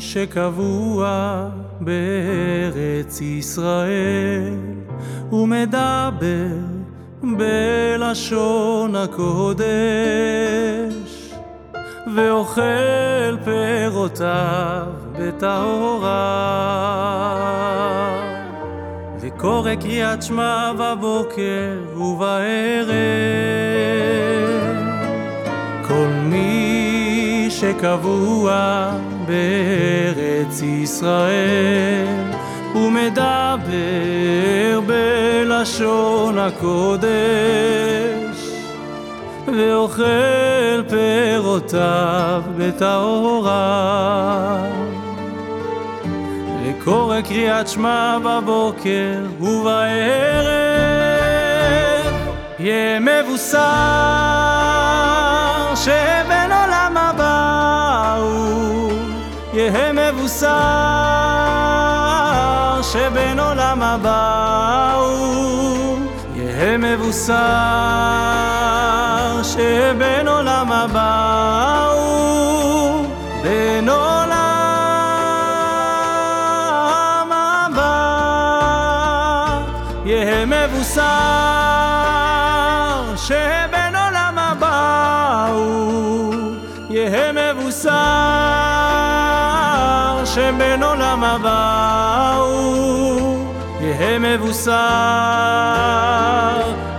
שקבוע בארץ ישראל ומדבר בלשון הקודש ואוכל פירותיו בטהרה וקורא קריאת שמע בבוקר ובערב. כל מי שקבוע בארץ ישראל ומדבר בלשון הקודש ואוכל פירותיו בטהרה וקורא קריאת שמע בבוקר ובערב יהיה שבן באו, יהא מבוסר שבין עולם הבא הוא, בין עולם הבא, יהא מבוסר שבין עולם הבא הוא, יהא מבוסר שבין עולם הבא יהיה מבשר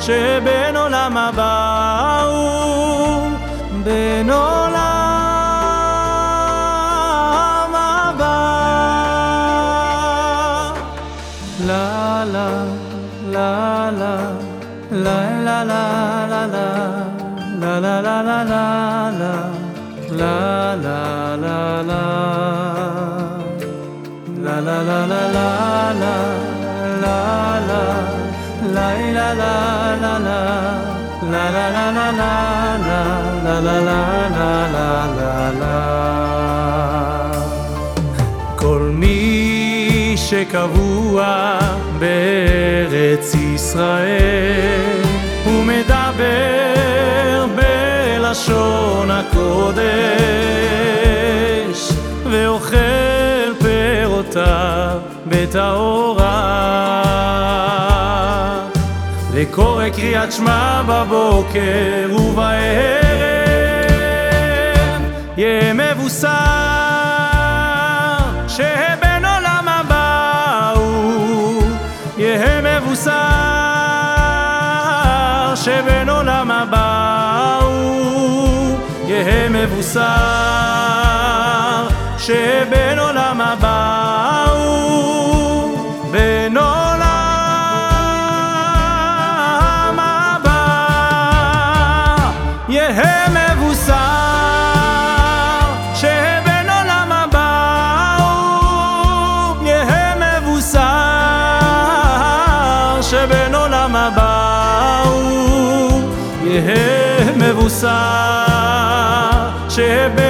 שבן עולם הבא הוא בן עולם הבא לה לה לה לה לה לה לה לה לה לה לה לה לה לה לה לה לה La la la la la la la la la la כל מי שקבוע בארץ ישראל ומדבר בלשון הקודש ואוכל פירותיו בטהרה קריאת שמע בבוקר ובערב יהיה מבשר שבן עולם הבא הוא. יהיה מבשר שבן עולם הבא הוא. יהיה מבשר שבן עולם הבא יהיה מבשר שבן עולם הבא הוא יהיה מבשר שבן עולם הבא הוא יהיה מבשר שבן